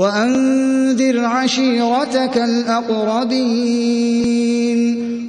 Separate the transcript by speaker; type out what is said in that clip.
Speaker 1: وأنذر عشيرتك الأقربين.